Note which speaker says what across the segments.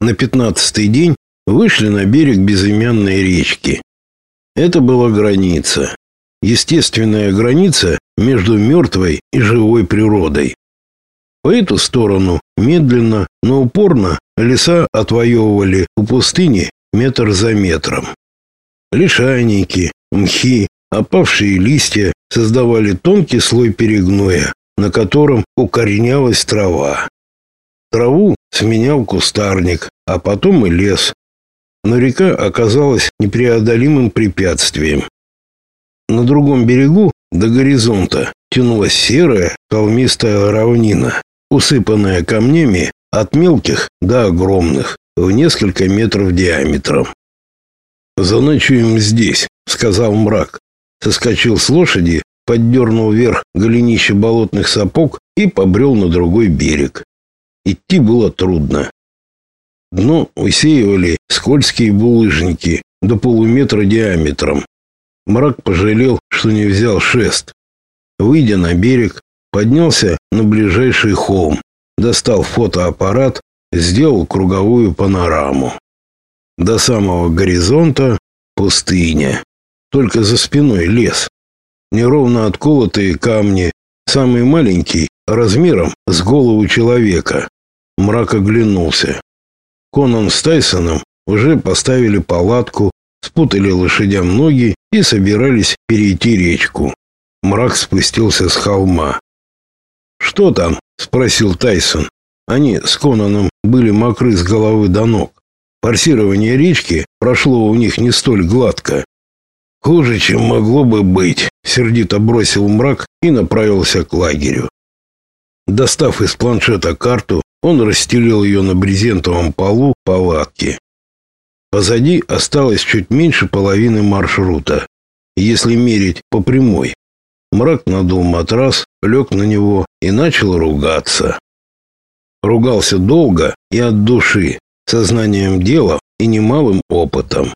Speaker 1: на пятнадцатый день вышли на берег безымянной речки. Это была граница. Естественная граница между мертвой и живой природой. По эту сторону медленно, но упорно леса отвоевывали у пустыни метр за метром. Лишайники, мхи, опавшие листья создавали тонкий слой перегноя, на котором укоренялась трава. Траву сменял кустарник, а потом и лес. Но река оказалась непреодолимым препятствием. На другом берегу до горизонта тянулась серая холмистая равнина, усыпанная камнями от мелких до огромных, в несколько метров диаметром. «Заночуем здесь», — сказал мрак. Соскочил с лошади, поддернул вверх голенище болотных сапог и побрел на другой берег. Идти было трудно. Дно усеивали скользкие булыжники до полуметра диаметром. Мрак пожалел, что не взял шест. Выйдя на берег, поднялся на ближайший холм, достал фотоаппарат, сделал круговую панораму. До самого горизонта пустыня, только за спиной лес. Неровно отколотые камни, самый маленький размером с голову человека. Мрак оглянулся. Конан с Тайсоном уже поставили палатку, спутали лошадям ноги и собирались перейти речку. Мрак спустился с холма. «Что там?» — спросил Тайсон. Они с Конаном были мокры с головы до ног. Форсирование речки прошло у них не столь гладко. «Хуже, чем могло бы быть», — сердито бросил мрак и направился к лагерю. Достав из планшета карту, он расстелил ее на брезентовом полу палатки. Позади осталось чуть меньше половины маршрута, если мерить по прямой. Мрак надул матрас, лег на него и начал ругаться. Ругался долго и от души, сознанием дела и немалым опытом.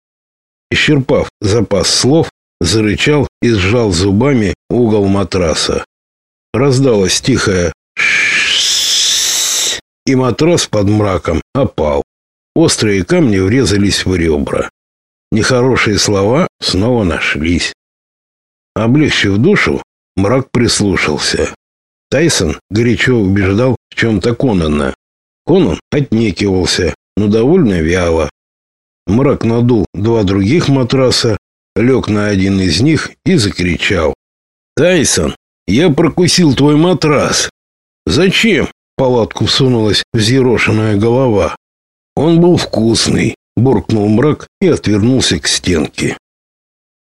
Speaker 1: Исчерпав запас слов, зарычал и сжал зубами угол матраса. Раздалось тихое и матрас под мраком опал. Острые камни врезались в ребра. Нехорошие слова снова нашлись. Облегчив душу, мрак прислушался. Тайсон горячо убеждал в чем-то Конана. Конан отнекивался, но довольно вяло. Мрак надул два других матраса, лег на один из них и закричал. «Тайсон, я прокусил твой матрас!» «Зачем?» — палатку всунулась взъерошенная голова. «Он был вкусный», — буркнул мрак и отвернулся к стенке.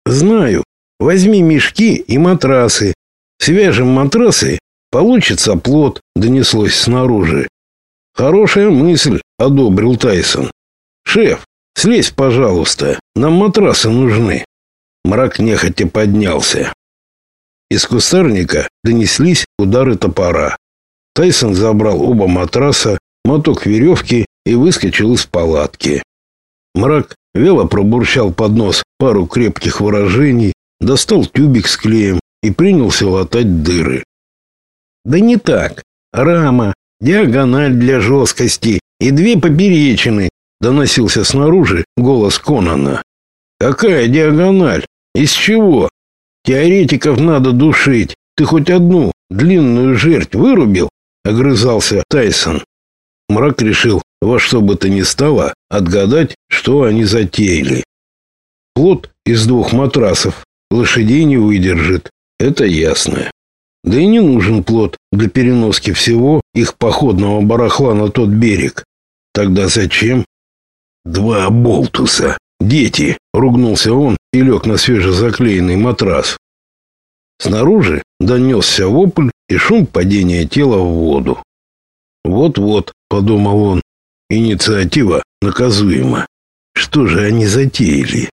Speaker 1: «Знаю. Возьми мешки и матрасы. Свяжем матрасы, получится плод», — донеслось снаружи. «Хорошая мысль», — одобрил Тайсон. «Шеф, слезь, пожалуйста, нам матрасы нужны». Мрак нехотя поднялся. Из кустарника донеслись удары топора. Тайсон забрал оба матраса, моток веревки и выскочил из палатки. Мрак вело пробурчал под нос пару крепких выражений, достал тюбик с клеем и принялся латать дыры. Да не так. Рама, диагональ для жесткости и две поперечины, доносился снаружи голос Конана. Какая диагональ? Из чего? Теоретиков надо душить. Ты хоть одну длинную жертв вырубил? Огрызался Тайсон. Мрак решил во что бы то ни стало отгадать, что они затеяли. Плод из двух матрасов лошадей не выдержит, это ясно. Да и не нужен плод для переноски всего их походного барахла на тот берег. Тогда зачем? Два болтуса. Дети, ругнулся он и лег на свежезаклеенный матрас. Снаружи донесся вопль и шум падения тела в воду. Вот-вот, подумал он, инициатива наказуема. Что же они затеяли?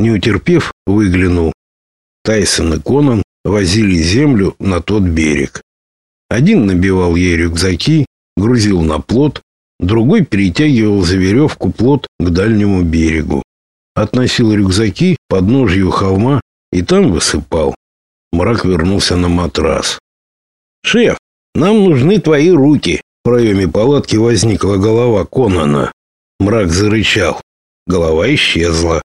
Speaker 1: Не утерпев, выглянул. Тайсон и Конан возили землю на тот берег. Один набивал ей рюкзаки, грузил на плот, другой перетягивал за веревку плот к дальнему берегу. Относил рюкзаки под ножью холма и там высыпал. Мрак вернулся на матрас. «Шеф, нам нужны твои руки!» В проеме палатки возникла голова Конана. Мрак зарычал. Голова исчезла.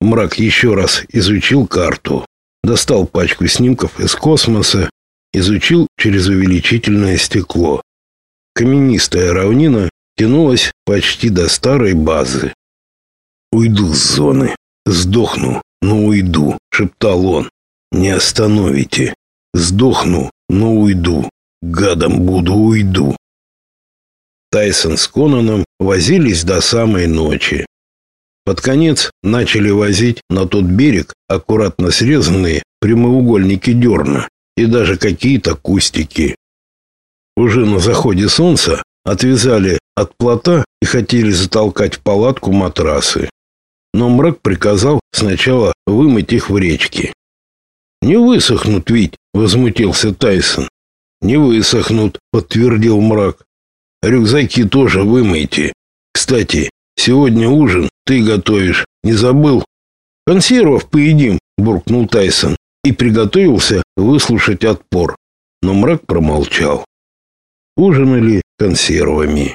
Speaker 1: Мрак еще раз изучил карту, достал пачку снимков из космоса, изучил через увеличительное стекло. Каменистая равнина тянулась почти до старой базы. «Уйду с зоны, сдохну, но уйду», — шептал он. «Не остановите. Сдохну, но уйду. Гадом буду, уйду». Тайсон с Конаном возились до самой ночи. Под конец начали возить на тот берег аккуратно срезанные прямоугольники дерна и даже какие-то кустики. Уже на заходе солнца отвязали от плота и хотели затолкать в палатку матрасы. Но мрак приказал сначала вымыть их в речке. «Не высохнут ведь», — возмутился Тайсон. «Не высохнут», — подтвердил мрак. «Рюкзаки тоже вымойте. Кстати, сегодня ужин ты готовишь, не забыл? Консервов поедим, буркнул Тайсон и приготовился выслушать отпор. Но мрак промолчал. Ужинали консервами.